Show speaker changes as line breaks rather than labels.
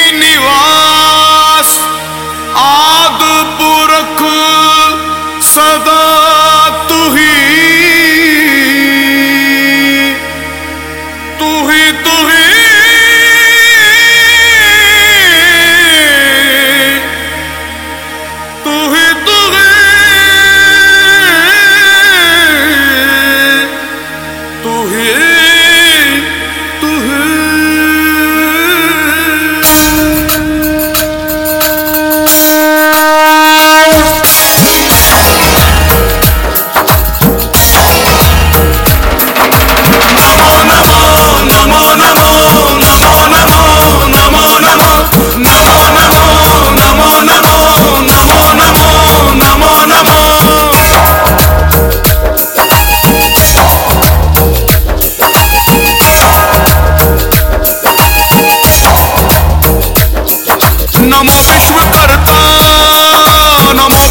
श्रीनिवास आदपुरख सदा नमो विश्वकर्ता नमो